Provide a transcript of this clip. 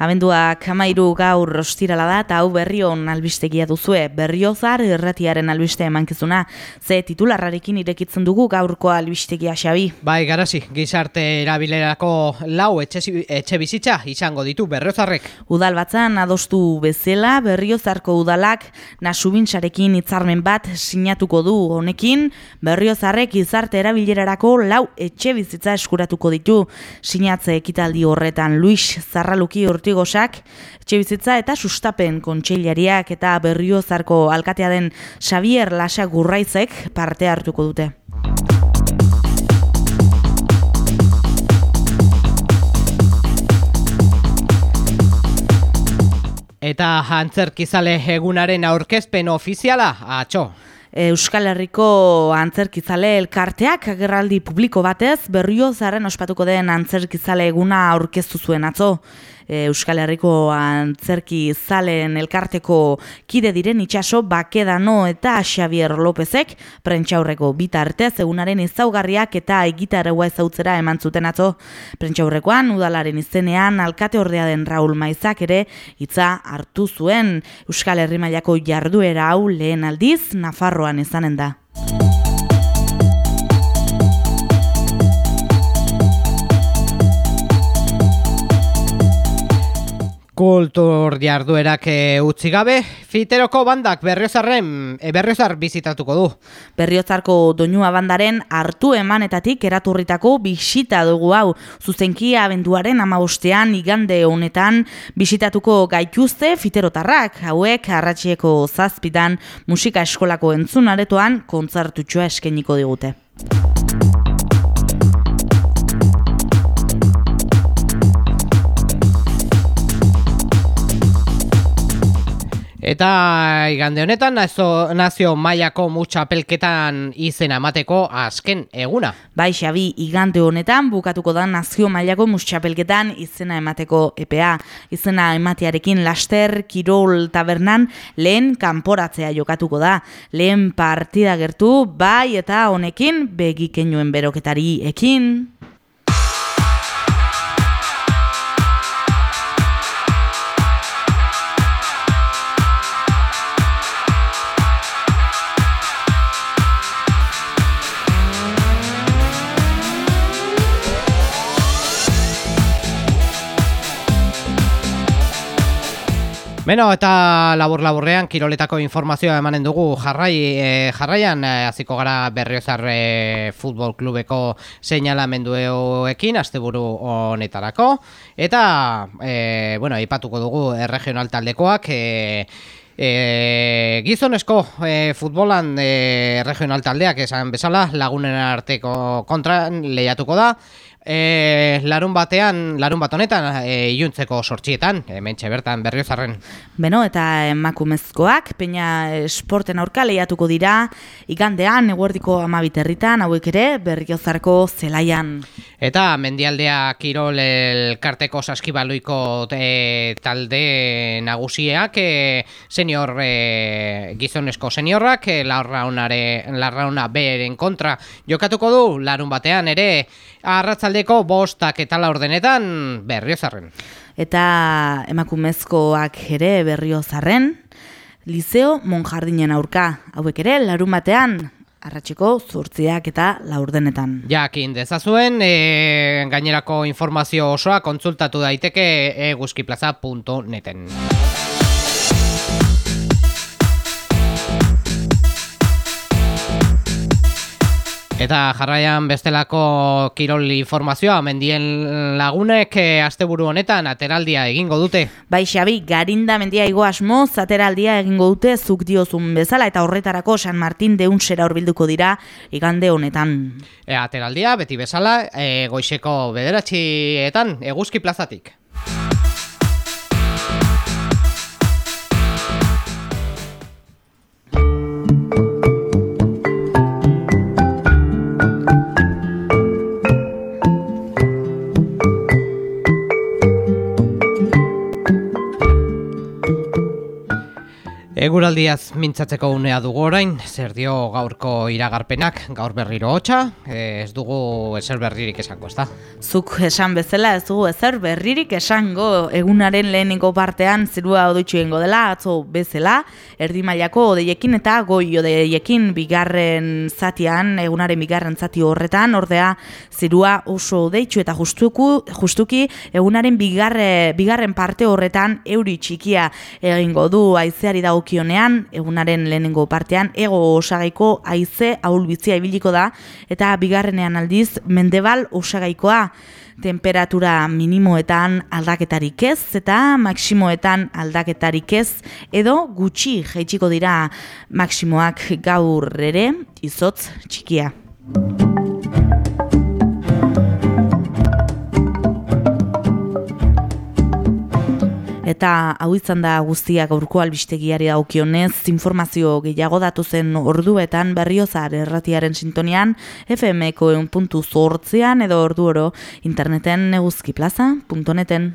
Abenduak amairu gaur ostirala da eta hau berrion albistegia duzue. Berriozar erratiaren albiste emankizuna. Ze titularrarekin irekitzen dugu gaurko albistegia xabi. Bai, garazi, gizarte erabilerako lau etxe, etxe bizitza izango ditu berriozarrek. Udal batzan adostu bezala berriozarko udalak nasubintzarekin hitzarmen bat sinatuko du honekin. Berriozarrek gizarte erabilerarako lau etxe bizitza eskuratuko ditu. Sinatze ekitaldi horretan Luis Zarraluki urti Ortigosak, bizitza eta sustapen kontseilariak eta berriozarko alkatea den Xavier Lasa Gurraizek parte hartuko dute. Eta antzerkizale egunaren aurkezpen ofiziala, atxo. Euskal Herriko antzerkizale elkarteak agerraldi publiko batez berriozaren ospatuko den antzerkizale eguna aurkeztu zuen atzo. Euskal Herriko antzerki zalen elkarteko kide diren itxaso bakedano eta Xavier Lópezek prentxaurreko bitartez egunaren izaugarriak eta egitarreua ezautzera eman zuten atzo. Prentxaurrekoan udalaren izenean alkate ordea den Raul Maizak ere hitza hartu zuen Euskal Herri mailako jarduera hau lehen aldiz Nafarroan izanen da. Kultur jarduerak e, utzi gabe, fiteroko bandak berriozarren, e, berriozar bizitatuko du. Berriozarko doinua bandaren hartu emanetatik eraturritako bisita dugu hau. Zuzenkia abenduaren amabostean igande honetan bisitatuko gaituzte fiterotarrak. Hauek arratxieko zazpitan musika eskolako entzunaretoan kontzartutxoa eskeniko digute. Eta igande honetan nazo, nazio mailako mutxapelketan izena emateko azken eguna. Bai, Xabi, igande honetan bukatuko da nazio mailako mutxapelketan izena emateko EPA. Izena ematearekin laster, kirol tabernan lehen kanporatzea jokatuko da. Lehen partida gertu, bai eta honekin begikenuen beroketari ekin. Beno, eta labur-laburrean kiroletako informazioa emanen dugu. Jarrai, e, jarraian e, hasiko gara berriozar e, futbol klubeko seinalamenduekin asteburu honetarako. Eta e, bueno, ipatuko dugu regional taldekoak e, e, gizonesko e, futbolan e, regional taldeak esan bezala lagunen arteko kontra lehiatuko da E, larun batean, larun bat honetan, e, iluntzeko sortxietan, mentxe bertan berriozarren. Beno, eta emakumezkoak, peina esporten aurka lehiatuko dira, igandean, eguerdiko amabiterritan, hauek ere, berriozarko zelaian. Eta mendialdea Kirol elkarteko saskibaluiko e, talde nagusiak, e, senior e, gizonesko seniorrak, e, larrauna beren kontra jokatuko du, larun batean ere, arratzaldeko bostak eta laurdenetan berriozarren. Eta emakumezkoak ere berriozarren, Liceo Monjardinen aurka, hauek ere, larun batean, arratxeko zurtziak eta laurdenetan. Jakin dezazuen, e, gainerako informazio osoa kontsultatu daiteke eguzkiplaza.neten. Eta jarraian bestelako kirol informazioa mendien lagunek e, asteburu honetan ateraldia egingo dute. Bai Xabi, garinda mendia igo asmoz ateraldia egingo dute zuk diozun bezala eta horretarako San Martin deunsera horbilduko dira igande honetan. E, ateraldia beti bezala e, goixeko bederatxietan eguzki plazatik. Eguraldiaz mintzatzeko unea dugu orain, zer dio gaurko iragarpenak, gaur berriro hotxa, ez dugu ezer berririk esango, ez da? Zuk esan bezala ez dugu ezer berririk esango. Egunaren lehenengo partean zerua odoitxu egingo dela, atzo bezala, erdi mailako odeiekin eta goi odeiekin bigarren zatian, egunaren bigarren zati horretan, ordea zerua oso odeitxu eta justuku, justuki egunaren bigarre, bigarren parte horretan euri txikia egingo du. Aizeari dago dagokionean, egunaren lehenengo partean, ego osagaiko haize ahulbitzia ibiliko da, eta bigarrenean aldiz, mendebal osagaikoa temperatura minimoetan aldaketarik ez, eta maksimoetan aldaketarik ez, edo gutxi jaitsiko dira maksimoak gaur ere, izotz txikia. Eta hau izan da guztia gaurko albistegiari daukionez, informazio gehiago datu zen orduetan berriozar erratiaren sintonian, FMko eun puntu zortzean edo ordu oro interneten neguzkiplaza.neten.